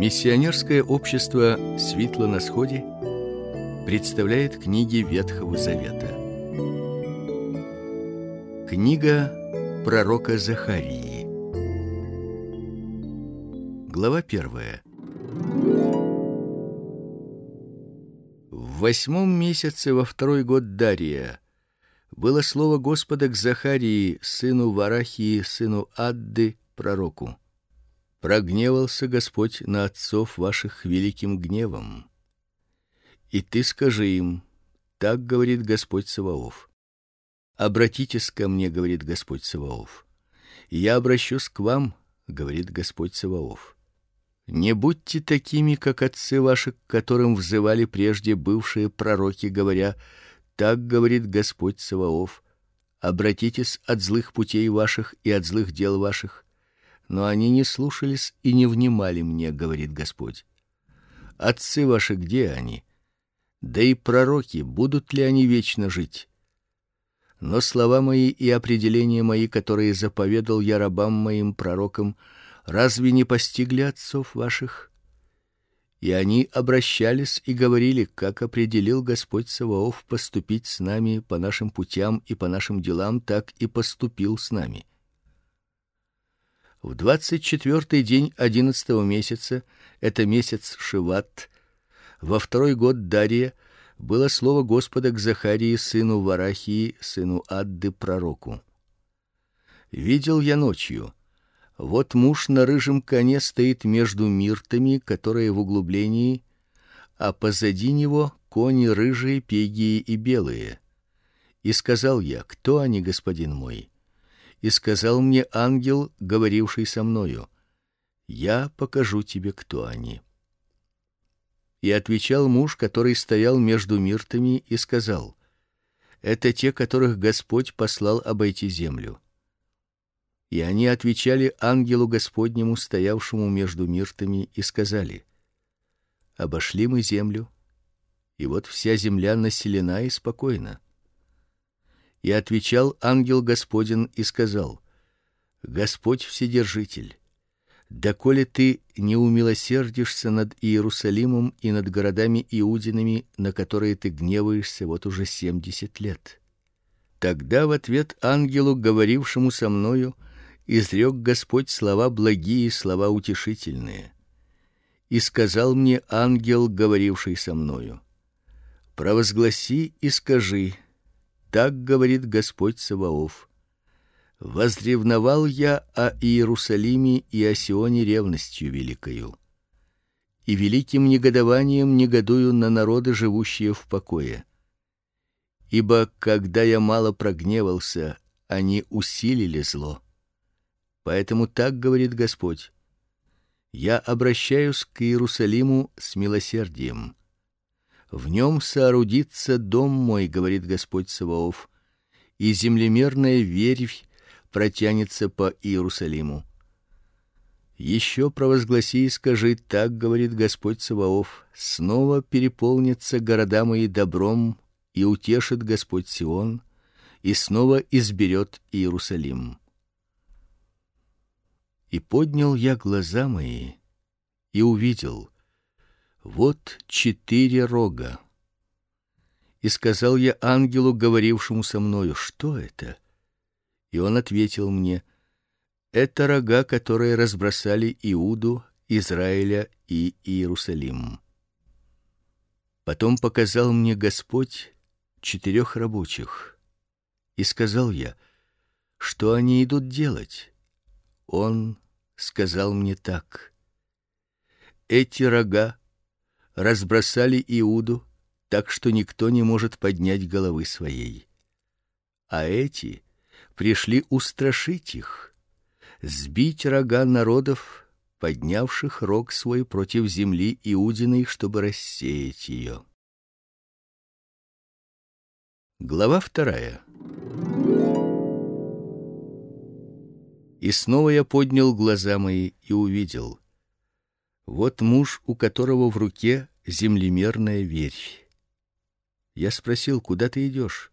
Миссионерское общество Светло на сходе представляет книги Ветхого Завета. Книга пророка Захарии. Глава первая. В восьмом месяце во второй год Дария было слово Господа к Захарии, сыну Варахии, сыну Адды, пророку. Прогневался Господь на отцов ваших великим гневом. И ты скажи им: так говорит Господь Саваоф. Обратитесь ко мне, говорит Господь Саваоф. Я обращусь к вам, говорит Господь Саваоф. Не будьте такими, как отцы ваши, к которым взывали прежде бывшие пророки, говоря: так говорит Господь Саваоф: обратитесь от злых путей ваших и от злых дел ваших но они не слушались и не внимали мне, говорит Господь. Отцы ваши где они? Да и пророки, будут ли они вечно жить? Но слова мои и определения мои, которые заповедал я рабам моим пророкам, разве не постигли отцов ваших? И они обращались и говорили, как определил Господь Саваоф поступить с нами по нашим путям и по нашим делам, так и поступил с нами. В двадцать четвертый день одиннадцатого месяца, это месяц Шиват, во второй год Дария, было слово Господа к Захарии сыну Варахии, сыну Адды пророку. Видел я ночью. Вот муж на рыжем коне стоит между миртами, которые в углублении, а позади него кони рыжие, пегие и белые. И сказал я: кто они, господин мой? И сказал мне ангел, говоривший со мною: Я покажу тебе, кто они. И отвечал муж, который стоял между миртами, и сказал: Это те, которых Господь послал обойти землю. И они отвечали ангелу Господнему, стоявшему между миртами, и сказали: Обошли мы землю, и вот вся земля населена и спокойна. И отвечал ангел Господин и сказал: Господь вседержитель, доколе ты не умилосердишься над Иерусалимом и над городами иудинами, на которые ты гневаешься вот уже семьдесят лет. Тогда в ответ ангелу, говорившему со мною, изрек Господь слова благие, слова утешительные. И сказал мне ангел, говоривший со мною: провозгласи и скажи: так говорит Господь Саваоф: Возревновал я о Иерусалиме и о Сионе ревностью великою. И великим негодованием негодую на народы, живущие в покое. Ибо когда я мало прогневался, они усилили зло. Поэтому так говорит Господь: Я обращаюсь к Иерусалиму с милосердием в нем соорудится дом мой, говорит Господь Саваоф, и землемерная верфь протянется по Иерусалиму. Еще провозгласи и скажи: так говорит Господь Саваоф: снова переполнятся города мои добром, и утешит Господь Сион, и снова изберет Иерусалим. И поднял я глаза мои и увидел, вот четыре рога. И сказал я ангелу, говорившему со мною: "Что это?" И он ответил мне: "Это рога, которые разбросали Иуду, Израиля и Иерусалим". Потом показал мне Господь четырех рабочих. И сказал я: "Что они идут делать?" Он сказал мне так: "Эти рога разбросали Иуду, так что никто не может поднять головы своей. А эти пришли устрашить их, сбить рога народов, поднявших рог свой против земли иудиной, чтобы рассеять ее. Глава вторая. И снова я поднял глаза мои и увидел, вот муж, у которого в руке землемерная верфь. Я спросил: "Куда ты идешь?"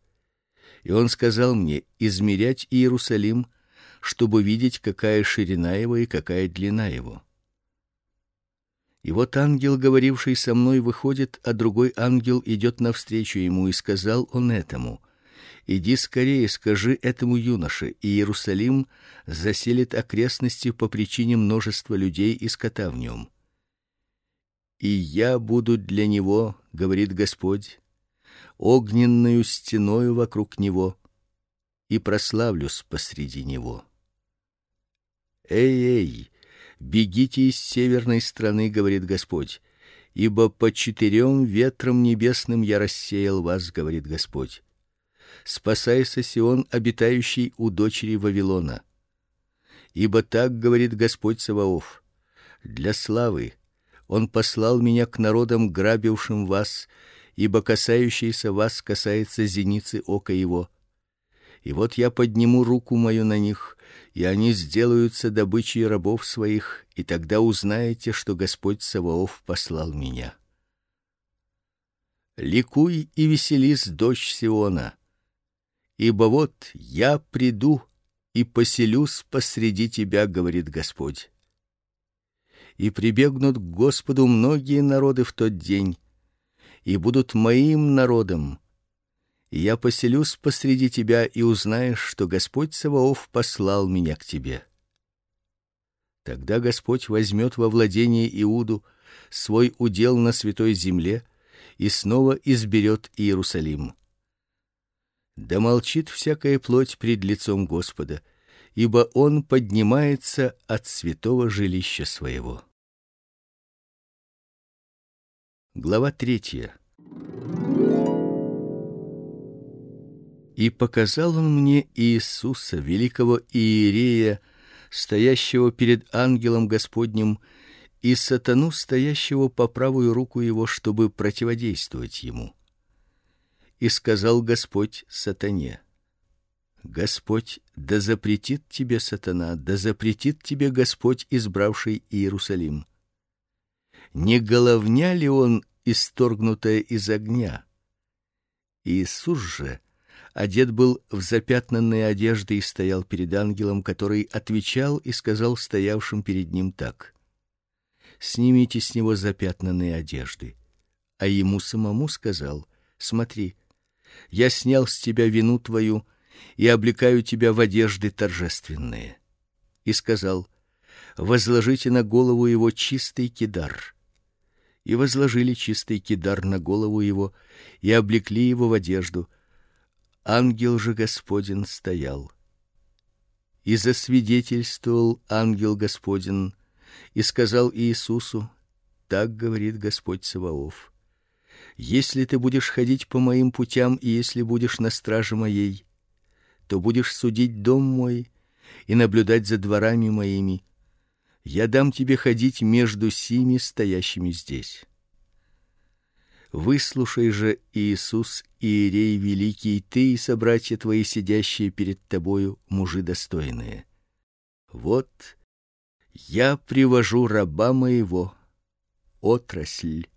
И он сказал мне: "Измерять Иерусалим, чтобы видеть, какая ширина его и какая длина его". И вот ангел, говоривший со мной, выходит, а другой ангел идет навстречу ему, и сказал он этому: Иди скорее, скажи этому юноше, Иерусалим заселит окрестности по причине множества людей и скота в нем. И я буду для него, говорит Господь, огненную стеною вокруг него, и прославлюсь посреди него. Эй-эй, Бегите из северной страны, говорит Господь, ибо по четырем ветрам небесным я рассеял вас, говорит Господь. Спасайся, Сион, обитающий у дочери Вавилона. Ибо так говорит Господь Саваоф: для славы он послал меня к народам, грабившим вас, ибо касающийся вас касается зеницы ока его. И вот я подниму руку мою на них и они сделаются добычей рабов своих, и тогда узнаете, что Господь Саваоф послал меня. Ликуй и веселись, дочь Сиона, ибо вот я приду и поселюсь посреди тебя, говорит Господь. И прибегнут к Господу многие народы в тот день, и будут моим народом, я поселюсь посреди тебя и узнаешь, что Господь Саваоф послал меня к тебе. Тогда Господь возьмет во владение Иуду свой удел на святой земле и снова изберет Иерусалим. Да молчит всякая плоть пред лицом Господа, ибо он поднимается от святого жилища своего. Глава третья. И показал он мне Иисуса, великого иерея, стоящего перед ангелом Господним, и сатану, стоящего по правую руку его, чтобы противодействовать ему. И сказал Господь сатане: Господь да запретит тебе сатана, да запретит тебе Господь, избравший Иерусалим. Не головня ли он исторгнутая из огня? Иисус же одет был в запятнанные одежды и стоял перед ангелом, который отвечал и сказал стоявшим перед ним так: Снимите с него запятнанные одежды. А ему самому сказал: Смотри, я снял с тебя вину твою и облекаю тебя в одежды торжественные. И сказал: Возложите на голову его чистый кидар. И возложили чистый кидар на голову его и облекли его в одежду Ангел же Господин стоял. И засвидетельствовал ангел Господин и сказал Иисусу: Так говорит Господь Саваоф: Если ты будешь ходить по моим путям и если будешь на страже моей, то будешь судить дом мой и наблюдать за дворами моими. Я дам тебе ходить между сими стоящими здесь. Выслушай же, Иисус, иерей великий, ты и собратья твои, сидящие перед тобою, мужи достойные. Вот я привожу раба моего, отрасль.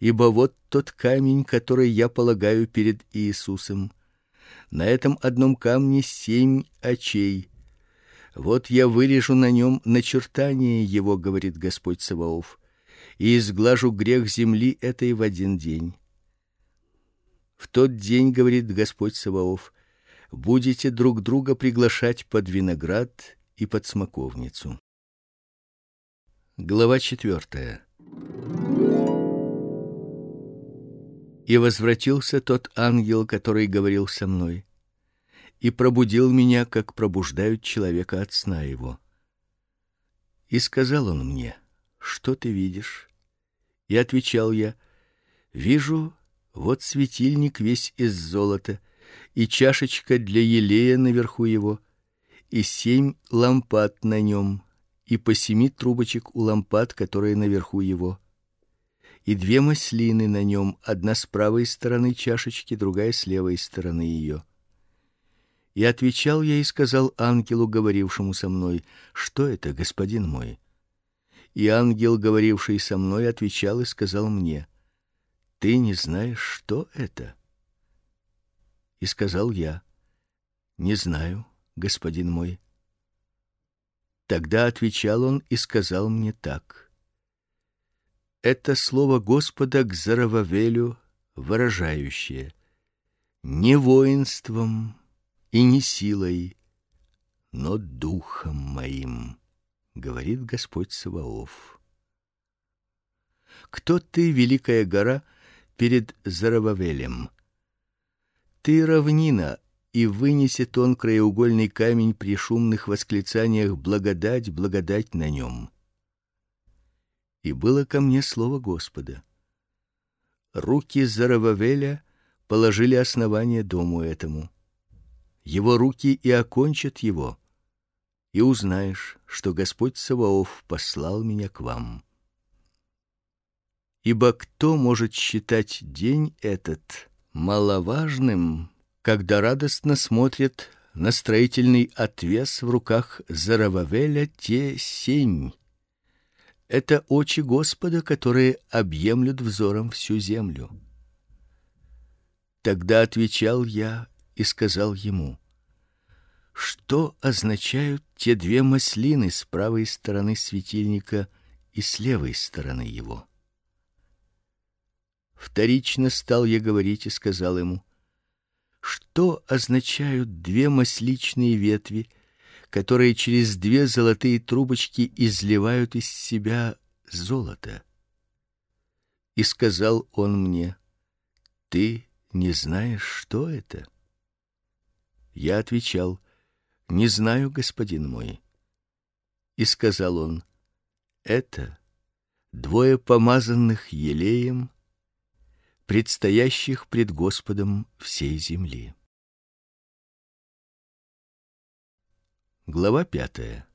Ибо вот тот камень, который я полагаю перед Иисусом. На этом одном камне семь очей. Вот я вырежу на нем начертание его, говорит Господь Саваоф и изглажу грех земли этой в один день. В тот день, говорит Господь Саваоф, будете друг друга приглашать под виноград и под смоковницу. Глава четвертая. И возвратился тот ангел, который говорил со мной, и пробудил меня, как пробуждают человека от сна его. И сказал он мне: "Что ты видишь?" И отвечал я: вижу вот светильник весь из золота, и чашечка для елея наверху его, и семь лампад на нем, и по семи трубочек у лампад, которые наверху его, и две маслины на нем, одна с правой стороны чашечки, другая с левой стороны ее. И отвечал я и сказал ангелу, говорившему со мной: "Что это, господин мой?" И ангел, говоривший со мной, отвечал и сказал мне: Ты не знаешь, что это? И сказал я: Не знаю, господин мой. Тогда отвечал он и сказал мне так: это слово Господа к Зарававелю, выражающее: не воинством и не силой, но духом моим, говорит Господь Саваоф. Кто ты, великая гора, перед Зарававелем? Ты равнина, и вынесет он краеугольный камень при шумных восклицаниях благодать, благодать на нем. И было ко мне слово Господа. Руки Зарававеля положили основание дому этому. Его руки и окончат его. И узнаешь, что Господь Саваоф послал меня к вам. Ибо кто может считать день этот маловажным, когда радостно смотрит на строительный отвес в руках Зарававеля те семь. Это очи Господа, которые объемлют взором всю землю. Тогда отвечал я и сказал ему: Что означают те две маслины с правой стороны светильника и с левой стороны его? Вторично стал я говорить и сказал ему: что означают две масличные ветви, которые через две золотые трубочки изливают из себя золото? И сказал он мне: Ты не знаешь, что это? Я отвечал: Не знаю, господин мой. И сказал он: Это двое помазанных елеем предстоящих пред Господом всей земли. Глава пятая.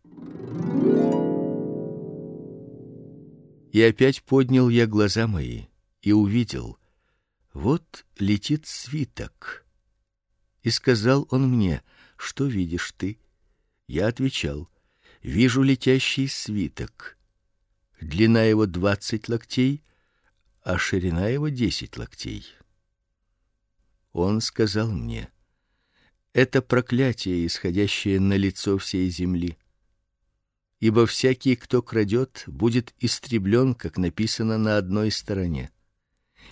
И опять поднял я глаза мои и увидел, вот летит свиток. И сказал он мне: "Что видишь ты?" Я отвечал: "Вижу летящий свиток. Длина его двадцать локтей, а ширина его десять локтей. Он сказал мне: это проклятие, исходящее на лицо всей земли. Ибо всякий, кто крадет, будет истреблен, как написано на одной стороне,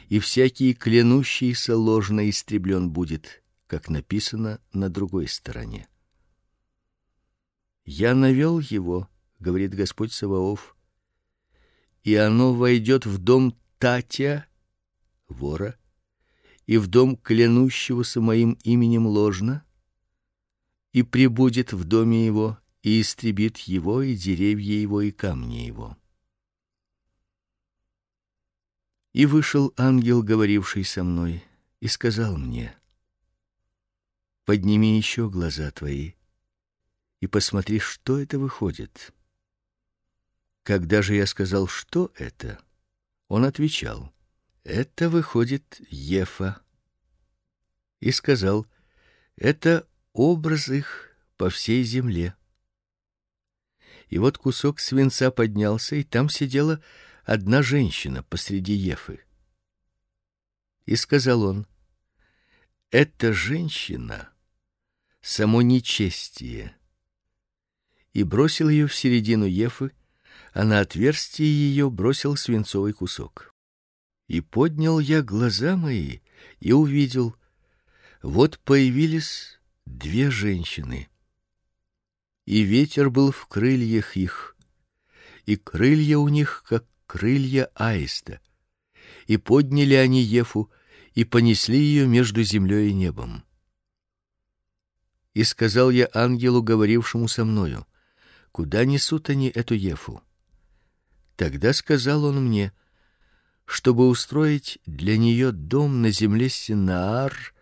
и всякий клянущийся ложно истреблен будет, как написано на другой стороне. Я навел его, говорит Господь Саваоф, и оно войдет в дом Татя, вора, и в дом клянущегося моим именем ложно, и прибудет в доме его и истребит его и деревья его и камни его. И вышел ангел, говоривший со мной, и сказал мне: Подними еще глаза твои и посмотри, что это выходит. Когда же я сказал, что это, он отвечал: "Это выходит Ефа". И сказал: "Это образ их по всей земле". И вот кусок свинца поднялся, и там сидела одна женщина посреди Ефы. И сказал он: "Эта женщина само нечестие". И бросил ее в середину Ефы, а на отверстие ее бросил свинцовый кусок. И поднял я глаза мои и увидел, вот появились две женщины. И ветер был в крыльях их, и крылья у них как крылья аиста. И подняли они Ефу и понесли ее между землей и небом. И сказал я ангелу, говорившему со мною: куда несут они эту Ефу? Тогда сказал он мне, чтобы устроить для нее дом на земле Синаар,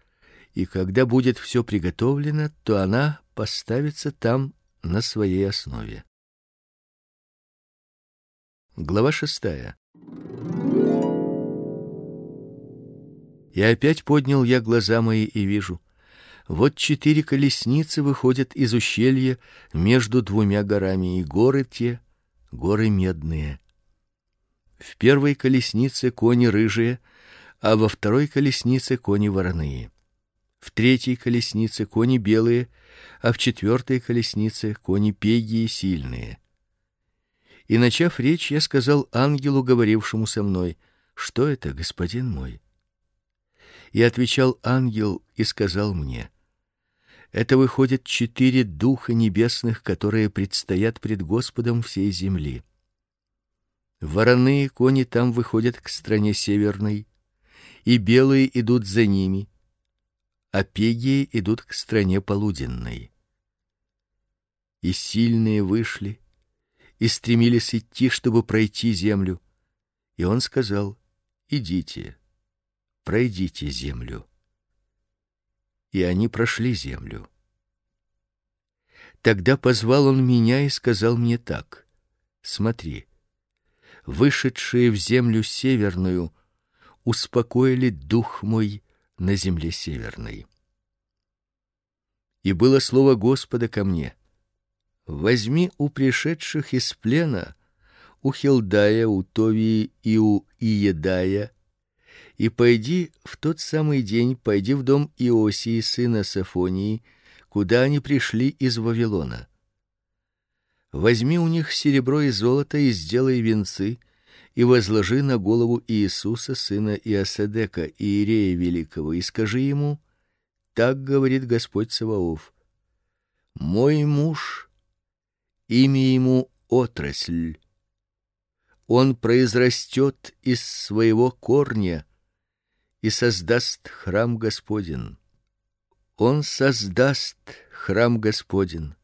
и когда будет все приготовлено, то она поставится там на своей основе. Глава шестая. И опять поднял я глаза мои и вижу, вот четыре колесницы выходят из ущелья между двумя горами, и горы те горы медные. В первой колеснице кони рыжие, а во второй колеснице кони вороные. В третьей колеснице кони белые, а в четвертой колеснице кони пегие сильные. И начав речь, я сказал ангелу, говорившему со мной: "Что это, господин мой?" И отвечал ангел и сказал мне: "Это выходит четыре духа небесных, которые предстоят пред Господом всей земли. Вороные кони там выходят к стране северной, и белые идут за ними, а пегие идут к стране полуденной. И сильные вышли и стремились идти, чтобы пройти землю. И он сказал: "Идите, пройдите землю". И они прошли землю. Тогда позвал он меня и сказал мне так: "Смотри, вышедшие в землю северную успокоили дух мой на земле северной. И было слово Господа ко мне: Возьми у пришедших из плена у Хилдая, у Товии и у Иедая, и пойди в тот самый день, пойди в дом Иосии сына Сафонии, куда они пришли из Вавилона. Возьми у них серебро и золото и сделай венцы, и возложи на голову Иисуса сына Иосадека, иерея великого, и скажи ему: так говорит Господь Саваоф: Мой муж Имя ему отрасль. Он произрастет из своего корня и создаст храм Господен. Он создаст храм Господен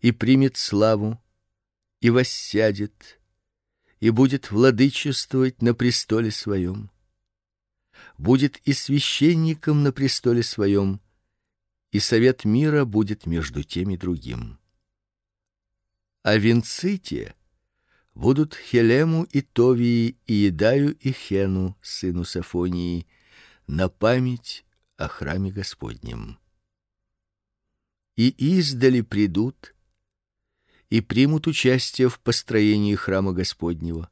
и примет славу и воссядет и будет владычествовать на престоле своем. Будет и священником на престоле своем, и совет мира будет между тем и другим а венцы те будут Хелему и Товии и Едаю и Хену, сыну Сафонии, на память о храме Господнем. И издали придут и примут участие в построении храма Господнего.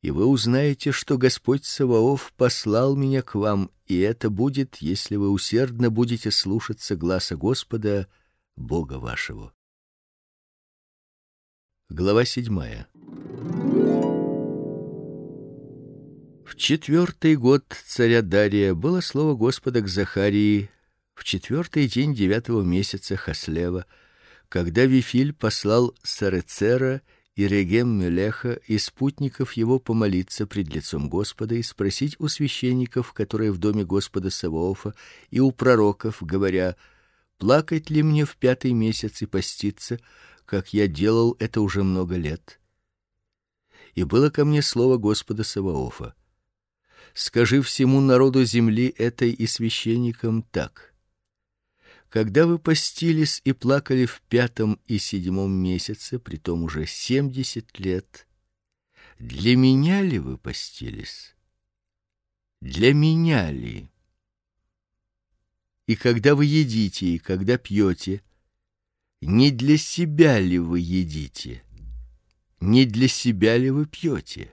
И вы узнаете, что Господь Саваоф послал меня к вам, и это будет, если вы усердно будете слушаться гласа Господа, Бога вашего. Глава седьмая. В четвертый год царя Дария было слово Господа к Захарии в четвертый день девятого месяца Хаслева, когда Вифиль послал Сарецера и Регем Мелеха и спутников его помолиться пред лицом Господа и спросить у священников, которые в доме Господа Саваофа, и у пророков, говоря: плакать ли мне в пятый месяц и поститься, как я делал это уже много лет. И было ко мне слово Господа Саваофа: Скажи всему народу земли этой и священникам так: Когда вы постились и плакали в пятом и седьмом месяце, при том уже семьдесят лет, для меня ли вы постились? Для меня ли? И когда вы едите, и когда пьете, не для себя ли вы едите? Не для себя ли вы пьете?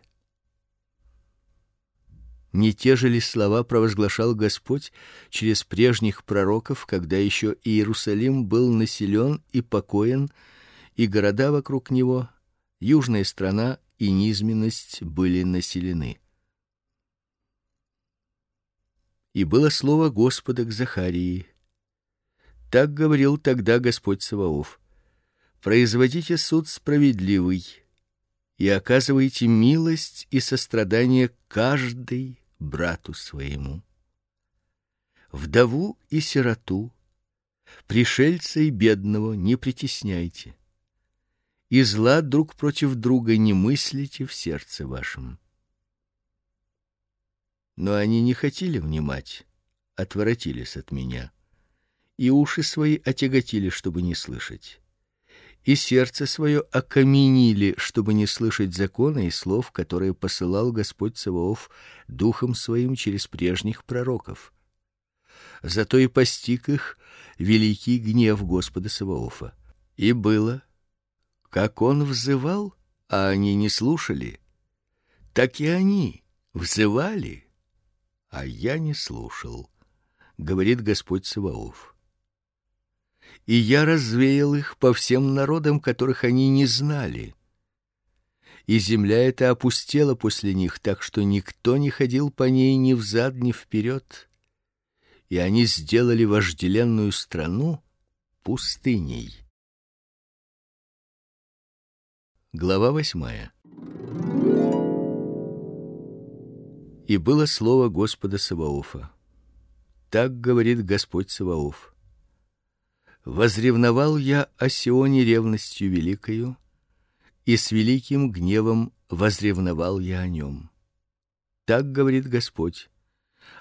Не те же ли слова провозглашал Господь через прежних пророков, когда еще Иерусалим был населен и покоен, и города вокруг него, южная страна и низменность были населены? И было слово Господа к Захарии: так говорил тогда Господь Саваоф: Производите суд справедливый и оказывайте милость и сострадание каждый брату своему. Вдову и сироту, пришельца и бедного не притесняйте. И зла друг против друга не мыслите в сердце вашем. Но они не хотели внимать, отворотились от меня и уши свои отяготили, чтобы не слышать, и сердце свое окаменили, чтобы не слышать закона и слов, которые посылал Господь Саваоф духом своим через прежних пророков. Зато и постиг их великий гнев Господа Саваофа. И было, как он взывал, а они не слушали, так и они взывали, а я не слушал, говорит Господь Саваоф и я развеял их по всем народам, которых они не знали. и земля эта опустела после них, так что никто не ходил по ней ни взад, ни вперед, и они сделали вожделенную страну пустыней. Глава восьмая. И было слово Господа Саваофа. Так говорит Господь Саваоф: Возревновал я о Сионе ревностью великою, и с великим гневом возревновал я о нем. Так говорит Господь: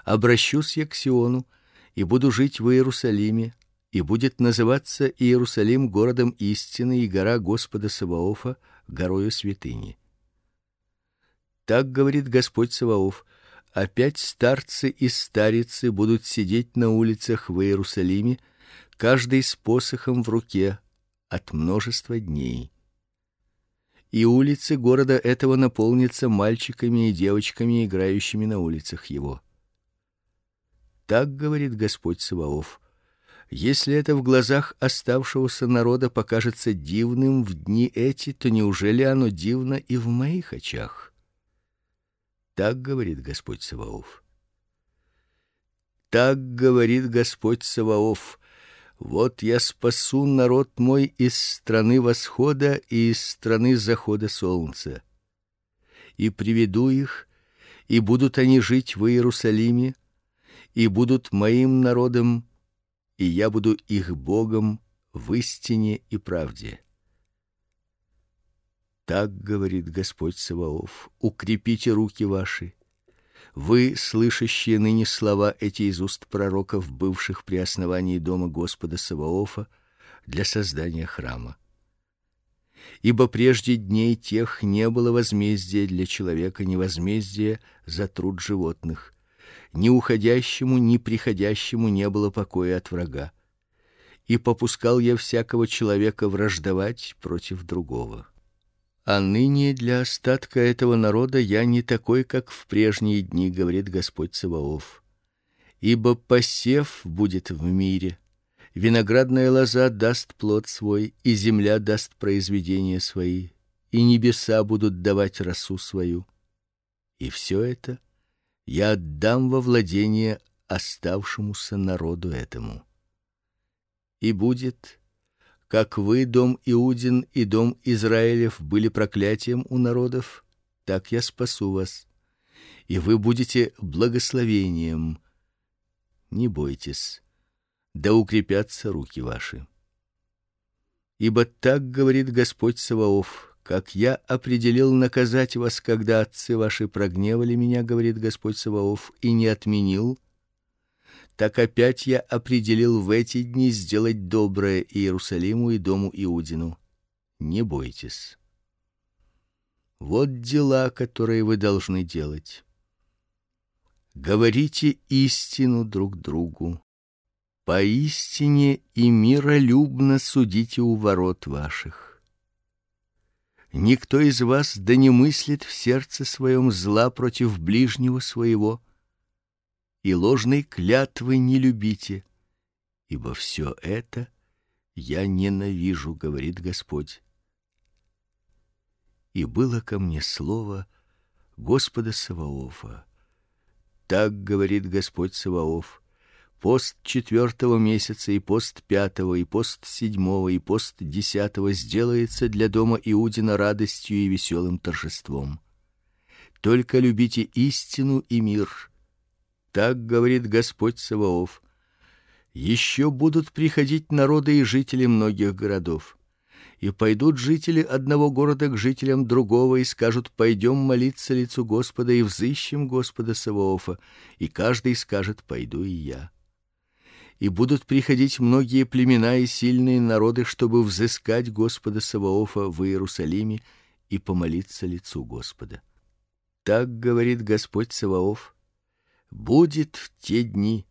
обращусь я к Сиону и буду жить в Иерусалиме, и будет называться Иерусалим городом истины и гора Господа Саваофа горою святыни. Так говорит Господь Саваоф: опять старцы и старицы будут сидеть на улицах в Иерусалиме, каждый с посохом в руке от множества дней. И улицы города этого наполнятся мальчиками и девочками, играющими на улицах его. Так говорит Господь Саваоф: если это в глазах оставшегося народа покажется дивным в дни эти, то неужели оно дивно и в моих очах? Так говорит Господь Саваоф. Так говорит Господь Саваоф: вот я спасу народ мой из страны восхода и из страны захода солнца. И приведу их, и будут они жить в Иерусалиме, и будут моим народом, и я буду их Богом в истине и правде. Так говорит Господь Саваоф: укрепите руки ваши. Вы, слышащие ныне слова эти из уст пророков, бывших при основании дома Господа Саваофа для создания храма. Ибо прежде дней тех не было возмездия для человека, ни возмездия за труд животных. Ни уходящему, ни приходящему не было покоя от врага. И попускал я всякого человека враждовать против другого. А ныне для остатка этого народа я не такой, как в прежние дни, говорит Господь Саваоф. Ибо посев будет в мире, виноградная лоза даст плод свой, и земля даст произведения свои, и небеса будут давать росу свою. И все это я отдам во владение оставшемуся народу этому. И будет как вы, дом Иудин и дом Израилев, были проклятием у народов, так я спасу вас, и вы будете благословением. Не бойтесь, да укрепятся руки ваши. Ибо так говорит Господь Саваоф: как я определил наказать вас, когда отцы ваши прогневали меня, говорит Господь Саваоф, и не отменил, так опять я определил в эти дни сделать доброе Иерусалиму и дому Иудину. Не бойтесь. Вот дела, которые вы должны делать. Говорите истину друг другу. Поистине и миролюбно судите у ворот ваших. Никто из вас да не мыслит в сердце своем зла против ближнего своего и ложной клятвы не любите, ибо все это я ненавижу, говорит Господь. И было ко мне слово Господа Саваофа. Так говорит Господь Саваоф: пост четвертого месяца и пост пятого и пост седьмого и пост десятого сделается для дома Иудина радостью и веселым торжеством. Только любите истину и мир, так говорит Господь Саваоф. Еще будут приходить народы и жители многих городов. И пойдут жители одного города к жителям другого и скажут: пойдем молиться лицу Господа и взыщем Господа Саваофа, и каждый скажет: пойду и я. И будут приходить многие племена и сильные народы, чтобы взыскать Господа Саваофа в Иерусалиме и помолиться лицу Господа. Так говорит Господь Саваоф: будет в те дни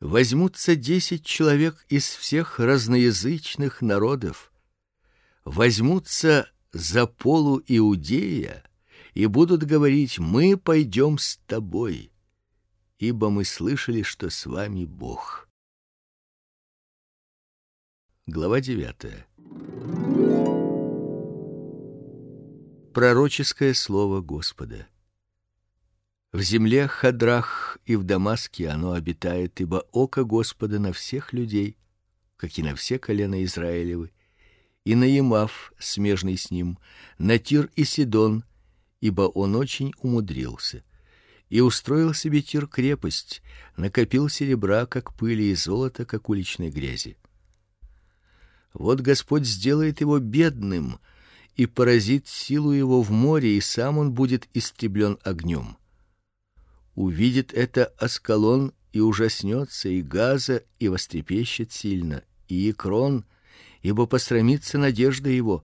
возьмутся десять человек из всех разноязычных народов, возьмутся за полу Иудея и будут говорить: мы пойдем с тобой, ибо мы слышали, что с вами Бог. Глава девятая. Пророческое слово Господа. В земле Хадрах и в Дамаске оно обитает, ибо око Господа на всех людей, как и на все колена Израилевы, и на Емав, смежный с ним, на Тир и Сидон, ибо он очень умудрился и устроил себе Тир крепость, накопил серебра, как пыли, и золота, как уличной грязи. Вот Господь сделает его бедным и поразит силу его в море, и сам он будет истреблен огнем. Увидит это Аскалон и ужаснется, и Газа и вострепещет сильно, и Экрон, ибо посрамится надежда его.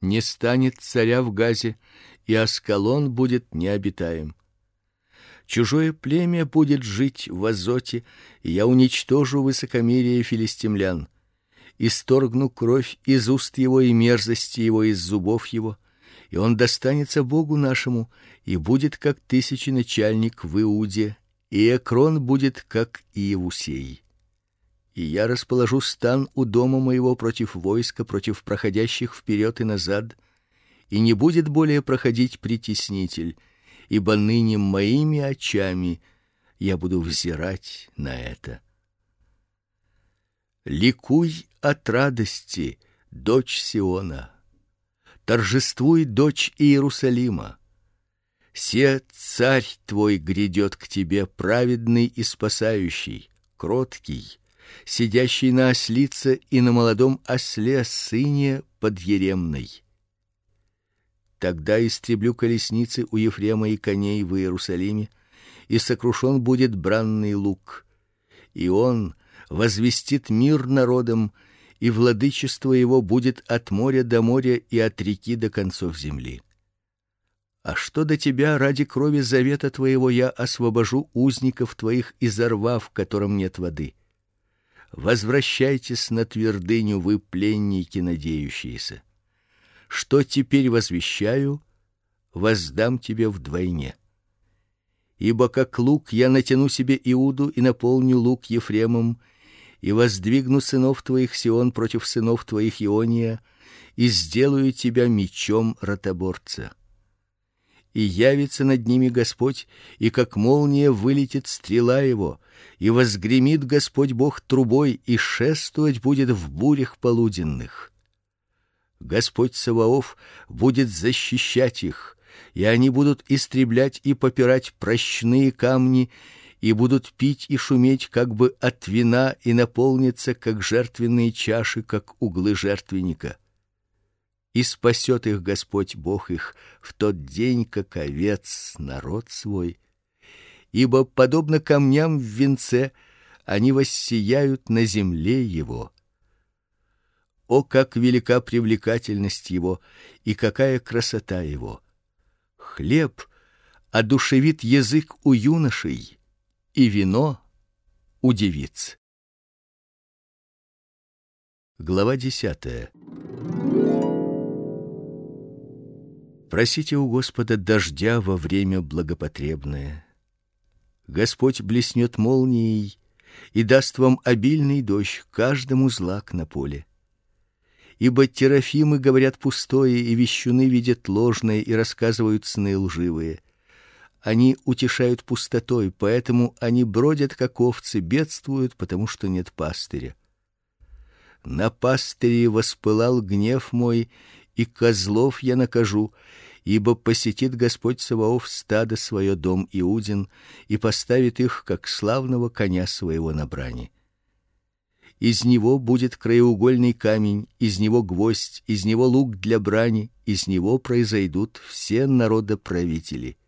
Не станет царя в Газе, и Аскалон будет необитаем. Чужое племя будет жить в Азоте, и я уничтожу высокомерие филистимлян. Исторгну кровь из уст его и мерзости его из зубов его, и он достанется Богу нашему и будет как тысячи начальник в Иуде, и Экрон будет как Иевусей. И я расположу стан у дома моего против войска, против проходящих вперед и назад, и не будет более проходить притеснитель ибо ныне моими очами я буду взирать на это. Ликуй от радости, дочь Сиона. Торжествуй, дочь Иерусалима. Се царь твой грядет к тебе, праведный и спасающий, кроткий, сидящий на ослице и на молодом осле сыне подъеремной. Тогда истреблю колесницы у Ефрема и коней в Иерусалиме, и сокрушен будет бранный лук. И он возвестит мир народам, и владычество его будет от моря до моря и от реки до концов земли. А что до тебя, ради крови завета твоего я освобожу узников твоих из рва, в котором нет воды. Возвращайтесь на твердыню, вы пленники надеющиеся что теперь возвещаю, воздам тебе вдвойне. Ибо как лук я натяну себе Иуду и наполню лук Ефремом, и воздвигну сынов твоих Сион против сынов твоих Иония, и сделаю тебя мечом ротоборца. И явится над ними Господь, и как молния вылетит стрела его, и возгремит Господь Бог трубой, и шествовать будет в бурях полуденных Господь Саваоф будет защищать их, и они будут истреблять и попирать прощные камни, и будут пить и шуметь как бы от вина и наполниться как жертвенные чаши, как углы жертвенника. И спасет их Господь Бог их в тот день, как овец народ свой, ибо подобно камням в венце они воссияют на земле его. О, как велика привлекательность его и какая красота его! Хлеб одушевит язык у юношей, и вино у девиц. Глава десятая. Просите у Господа дождя во время благопотребное. Господь блеснет молнией и даст вам обильный дождь каждому злак на поле ибо терафимы говорят пустое, и вещуны видят ложное и рассказывают сны лживые. Они утешают пустотой, поэтому они бродят как овцы, бедствуют, потому что нет пастыря. На пастыре воспылал гнев мой, и козлов я накажу, ибо посетит Господь Саваоф стадо свое дом Иудин и поставит их как славного коня своего на брани из него будет краеугольный камень, из него гвоздь, из него лук для брани, из него произойдут все народоправители.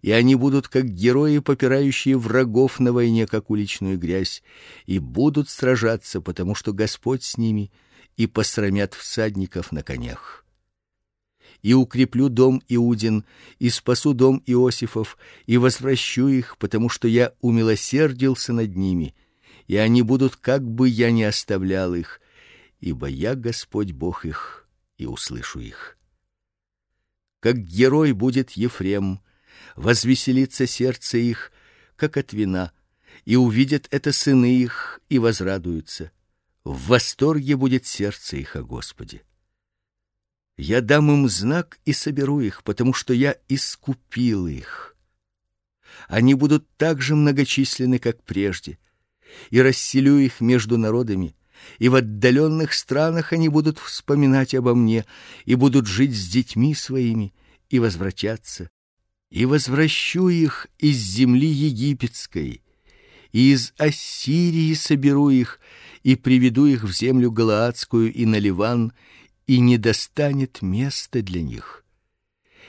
И они будут как герои, попирающие врагов на войне, как уличную грязь, и будут сражаться, потому что Господь с ними, и посрамят всадников на конях. И укреплю дом Иудин, и спасу дом Иосифов, и возвращу их, потому что я умилосердился над ними и они будут, как бы я ни оставлял их, ибо я Господь Бог их и услышу их. Как герой будет Ефрем, возвеселится сердце их, как от вина, и увидят это сыны их и возрадуются. В восторге будет сердце их о Господе. Я дам им знак и соберу их, потому что я искупил их. Они будут так же многочисленны, как прежде, и расселю их между народами, и в отдаленных странах они будут вспоминать обо мне и будут жить с детьми своими и возвратятся. И возвращу их из земли египетской, и из Ассирии соберу их и приведу их в землю галаадскую и на Ливан, и не достанет места для них.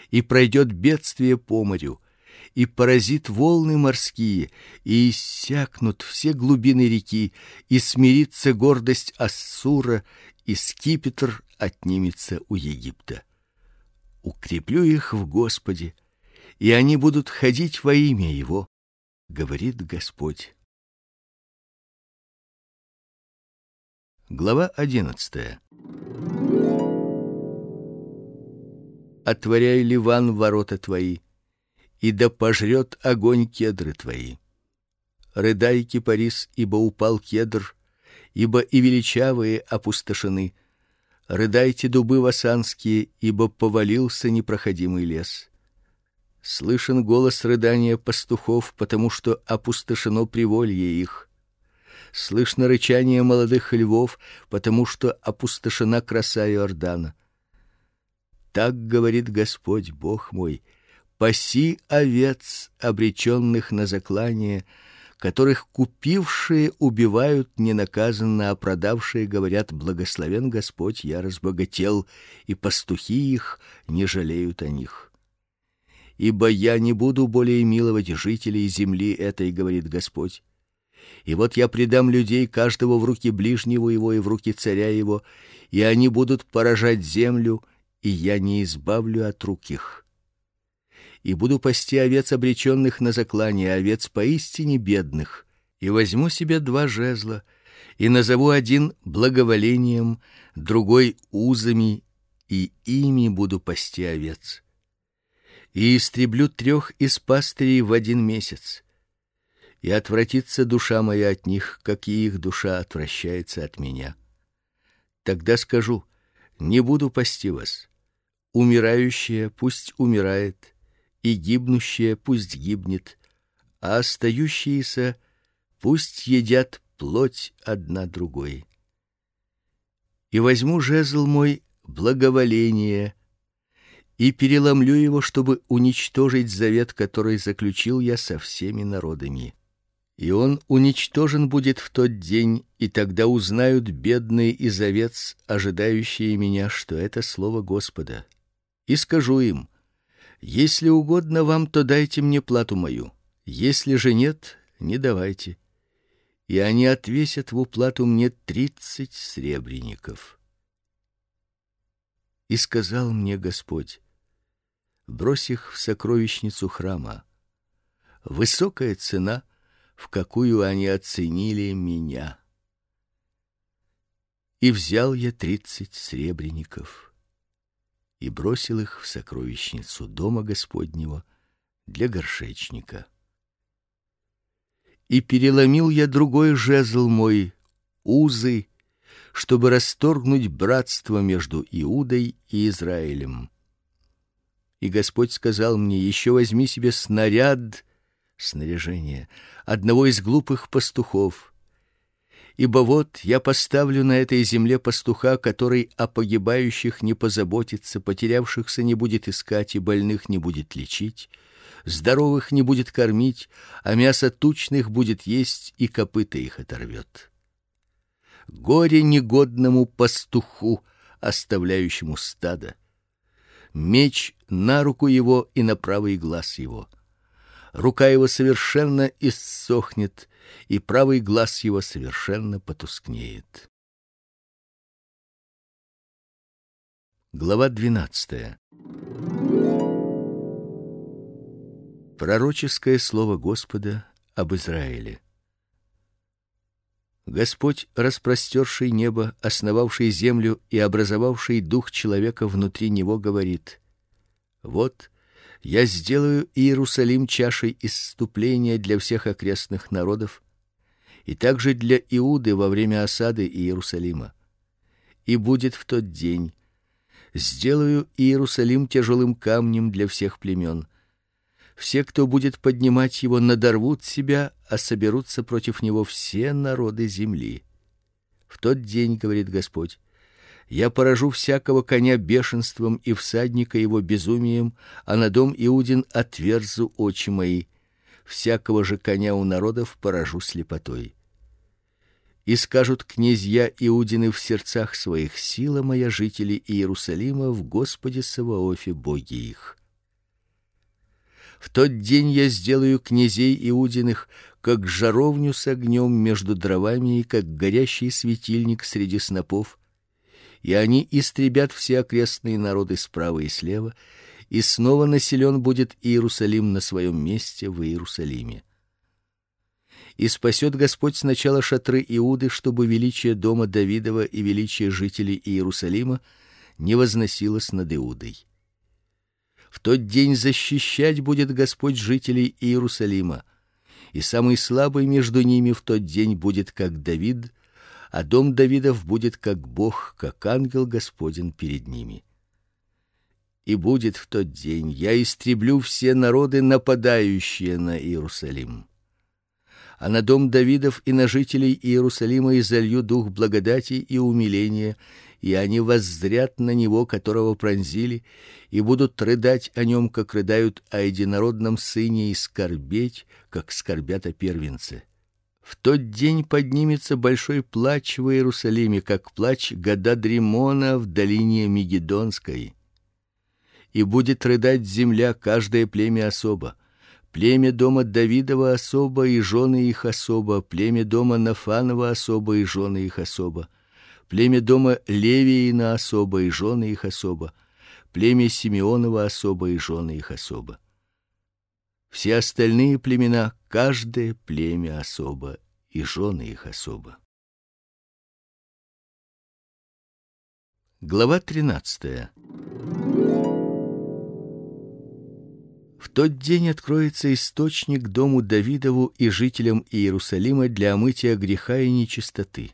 И пройдет бедствие по морю, и поразит волны морские, и иссякнут все глубины реки, и смирится гордость Ассура, и скипетр отнимется у Египта. Укреплю их в Господе, и они будут ходить во имя его, говорит Господь. Глава одиннадцатая. Отворяй, Ливан, ворота твои, и да пожрет огонь кедры твои. Рыдай, кипарис, ибо упал кедр, ибо и величавые опустошены. Рыдайте дубы васанские, ибо повалился непроходимый лес. Слышен голос рыдания пастухов, потому что опустошено приволье их. Слышно рычание молодых львов, потому что опустошена краса Иордана. Так говорит Господь Бог мой: паси овец, обреченных на заклание, которых купившие убивают ненаказанно, а продавшие говорят: благословен Господь, я разбогател, и пастухи их не жалеют о них. Ибо я не буду более миловать жителей земли этой, говорит Господь. И вот я предам людей каждого в руки ближнего его и в руки царя его, и они будут поражать землю, и я не избавлю от рук их и буду пасти овец обреченных на заклание, овец поистине бедных, и возьму себе два жезла и назову один благоволением, другой узами, и ими буду пасти овец. И истреблю трех из пастырей в один месяц. И отвратится душа моя от них, как и их душа отвращается от меня. Тогда скажу: не буду пасти вас. Умирающая пусть умирает, и гибнущее пусть гибнет, а остающиеся пусть едят плоть одна другой. И возьму жезл мой благоволение и переломлю его, чтобы уничтожить завет, который заключил я со всеми народами. И он уничтожен будет в тот день, и тогда узнают бедные и завец, ожидающие меня, что это слово Господа. И скажу им: если угодно вам, то дайте мне плату мою. Если же нет, не давайте. И они отвесят в уплату мне тридцать сребреников. И сказал мне Господь: брось их в сокровищницу храма. Высокая цена, в какую они оценили меня. И взял я тридцать сребреников и бросил их в сокровищницу дома Господнего для горшечника. И переломил я другой жезл мой, узы, чтобы расторгнуть братство между Иудой и Израилем. И Господь сказал мне: еще возьми себе снаряд, снаряжение одного из глупых пастухов Ибо вот я поставлю на этой земле пастуха, который о погибающих не позаботится, потерявшихся не будет искать и больных не будет лечить, здоровых не будет кормить, а мясо тучных будет есть и копыта их оторвет. Горе негодному пастуху, оставляющему стадо. Меч на руку его и на правый глаз его. Рука его совершенно иссохнет, и правый глаз его совершенно потускнеет. Глава двенадцатая. Пророческое слово Господа об Израиле. Господь, распростерший небо, основавший землю и образовавший дух человека внутри него, говорит: Вот я сделаю Иерусалим чашей исступления для всех окрестных народов, и также для Иуды во время осады Иерусалима. И будет в тот день сделаю Иерусалим тяжелым камнем для всех племен. Все, кто будет поднимать его, надорвут себя, а соберутся против него все народы земли. В тот день, говорит Господь, я поражу всякого коня бешенством и всадника его безумием, а на дом Иудин отверзу очи мои. Всякого же коня у народов поражу слепотой. И скажут князья Иудины в сердцах своих: сила моя жители Иерусалима в Господе Саваофе Боге их. В тот день я сделаю князей Иудиных как жаровню с огнем между дровами и как горящий светильник среди снопов, и они истребят все окрестные народы справа и слева, и снова населен будет Иерусалим на своем месте в Иерусалиме. И спасет Господь сначала шатры Иуды, чтобы величие дома Давидова и величие жителей Иерусалима не возносилось над Иудой. В тот день защищать будет Господь жителей Иерусалима, и самый слабый между ними в тот день будет как Давид, а дом Давидов будет как Бог, как ангел Господин перед ними. И будет в тот день я истреблю все народы, нападающие на Иерусалим. А на дом Давидов и на жителей Иерусалима изолью дух благодати и умиления, и они воззрят на него, которого пронзили, и будут рыдать о нем, как рыдают о единородном сыне, и скорбеть, как скорбят о первенце. В тот день поднимется большой плач в Иерусалиме, как плач Гададримона в долине Мегидонской. И будет рыдать земля, каждое племя особо. Племя дома Давидова особо и жены их особо, племя дома Нафанова особо и жены их особо племя дома Левиина особо и жены их особо, племя Симеонова особо и жены их особо. Все остальные племена, каждое племя особо и жены их особо. Глава 13. В тот день откроется источник дому Давидову и жителям Иерусалима для омытия греха и нечистоты.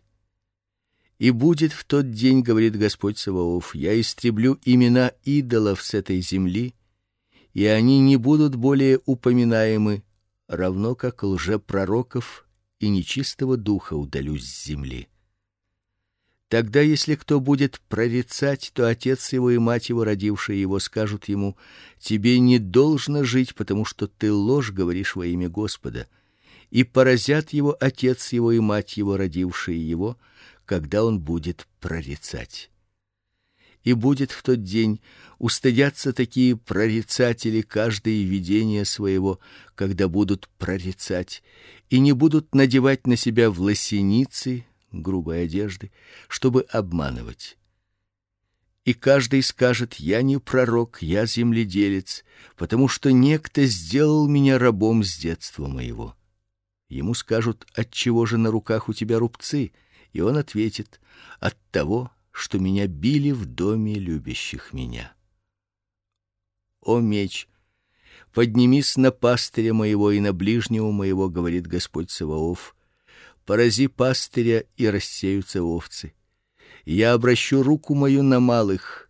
И будет в тот день, говорит Господь Саваоф, я истреблю имена идолов с этой земли, и они не будут более упоминаемы, равно как лжепророков и нечистого духа удалюсь с земли. Тогда, если кто будет прорицать, то отец его и мать его, родившие его, скажут ему: тебе не должно жить, потому что ты ложь говоришь во имя Господа. И поразят его отец его и мать его, родившие его, когда он будет прорицать. И будет в тот день устыдятся такие прорицатели каждое видение своего, когда будут прорицать, и не будут надевать на себя власеницы, грубой одежды, чтобы обманывать. И каждый скажет: я не пророк, я земледелец, потому что некто сделал меня рабом с детства моего. Ему скажут: от чего же на руках у тебя рубцы? И он ответит: от того, что меня били в доме любящих меня. О меч, поднимись на пастыря моего и на ближнего моего, говорит Господь Саваоф. Порази пастыря и рассеются овцы. Я обращу руку мою на малых,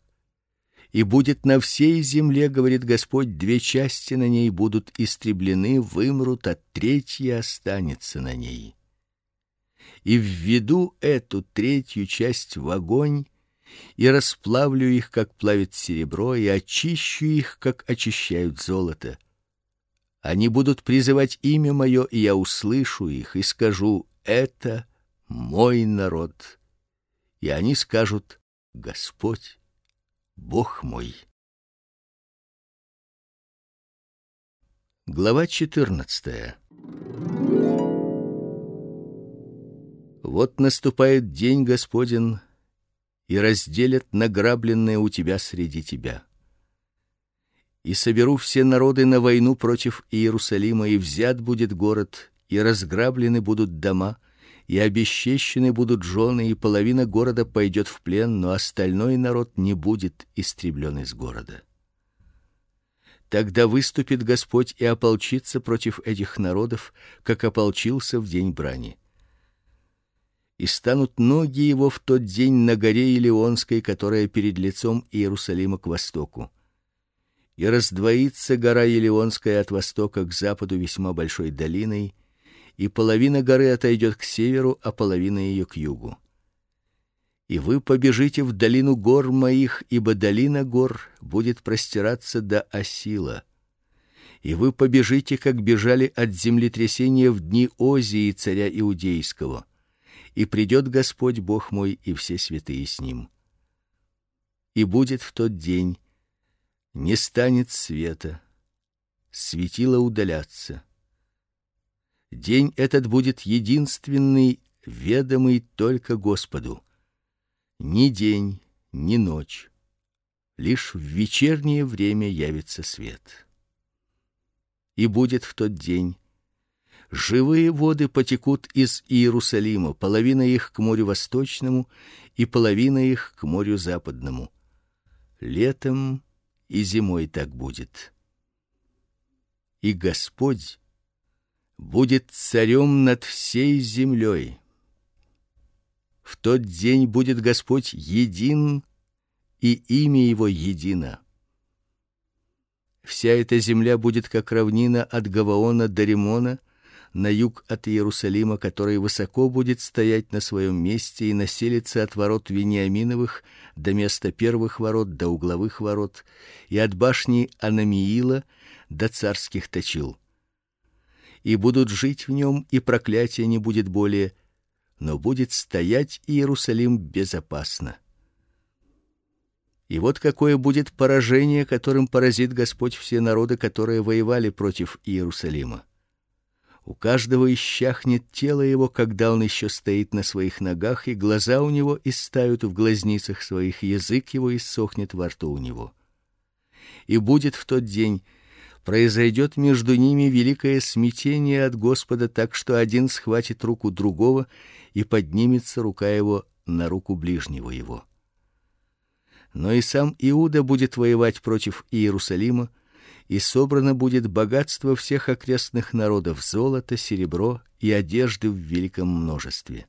и будет на всей земле, говорит Господь, две части на ней будут истреблены, вымрут, а третья останется на ней и введу эту третью часть в огонь и расплавлю их, как плавит серебро, и очищу их, как очищают золото. Они будут призывать имя мое, и я услышу их и скажу: это мой народ. И они скажут: Господь, Бог мой. Глава четырнадцатая. Вот наступает день Господин, и разделят награбленное у тебя среди тебя. И соберу все народы на войну против Иерусалима, и взят будет город, и разграблены будут дома, и обесчещены будут жены, и половина города пойдет в плен, но остальной народ не будет истреблен из города. Тогда выступит Господь и ополчится против этих народов, как ополчился в день брани и станут ноги его в тот день на горе Илионской, которая перед лицом Иерусалима к востоку. И раздвоится гора Илионская от востока к западу весьма большой долиной, и половина горы отойдет к северу, а половина ее к югу. И вы побежите в долину гор моих, ибо долина гор будет простираться до Осила. И вы побежите, как бежали от землетрясения в дни Озии царя иудейского и придет Господь Бог мой и все святые с ним. И будет в тот день не станет света, светило удалятся. День этот будет единственный, ведомый только Господу. Ни день, ни ночь, лишь в вечернее время явится свет. И будет в тот день живые воды потекут из Иерусалима, половина их к морю восточному и половина их к морю западному. Летом и зимой так будет. И Господь будет царем над всей землей. В тот день будет Господь един, и имя его едино. Вся эта земля будет как равнина от Гаваона до Римона, на юг от Иерусалима, который высоко будет стоять на своем месте и населится от ворот Вениаминовых до места первых ворот до угловых ворот и от башни Анамиила до царских точил. И будут жить в нем, и проклятия не будет более, но будет стоять Иерусалим безопасно. И вот какое будет поражение, которым поразит Господь все народы, которые воевали против Иерусалима. У каждого исчахнет тело его, когда он еще стоит на своих ногах, и глаза у него истают в глазницах своих, язык его иссохнет во рту у него. И будет в тот день произойдет между ними великое смятение от Господа, так что один схватит руку другого, и поднимется рука его на руку ближнего его. Но и сам Иуда будет воевать против Иерусалима, и собрано будет богатство всех окрестных народов: золото, серебро и одежды в великом множестве.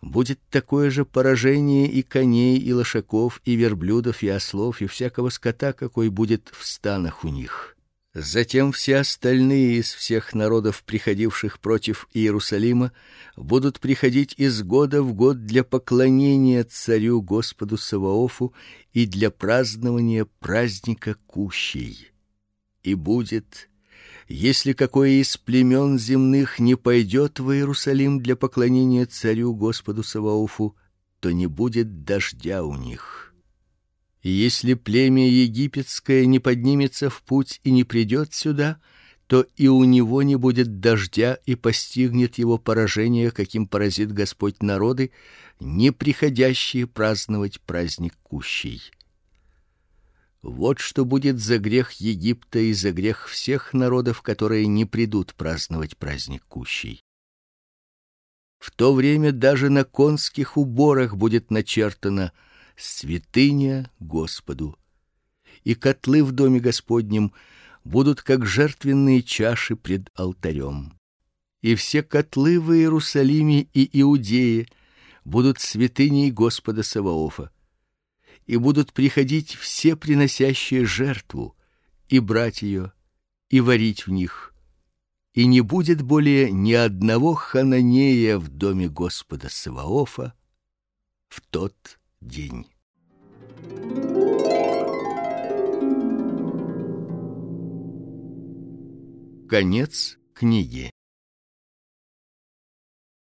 Будет такое же поражение и коней, и лошаков, и верблюдов, и ослов, и всякого скота, какой будет в станах у них. Затем все остальные из всех народов, приходивших против Иерусалима, будут приходить из года в год для поклонения царю Господу Саваофу и для празднования праздника Кущей. И будет, если какое из племен земных не пойдет в Иерусалим для поклонения царю Господу Саваофу, то не будет дождя у них. И если племя египетское не поднимется в путь и не придет сюда, то и у него не будет дождя и постигнет его поражение, каким поразит Господь народы, не приходящие праздновать праздник Кущей. Вот что будет за грех Египта и за грех всех народов, которые не придут праздновать праздник Кущей. В то время даже на конских уборах будет начертано святыня Господу. И котлы в доме Господнем будут как жертвенные чаши пред алтарем. И все котлы в Иерусалиме и Иудее будут святыней Господа Саваофа. И будут приходить все приносящие жертву и брать ее и варить в них. И не будет более ни одного хананея в доме Господа Саваофа в тот день. Конец книги.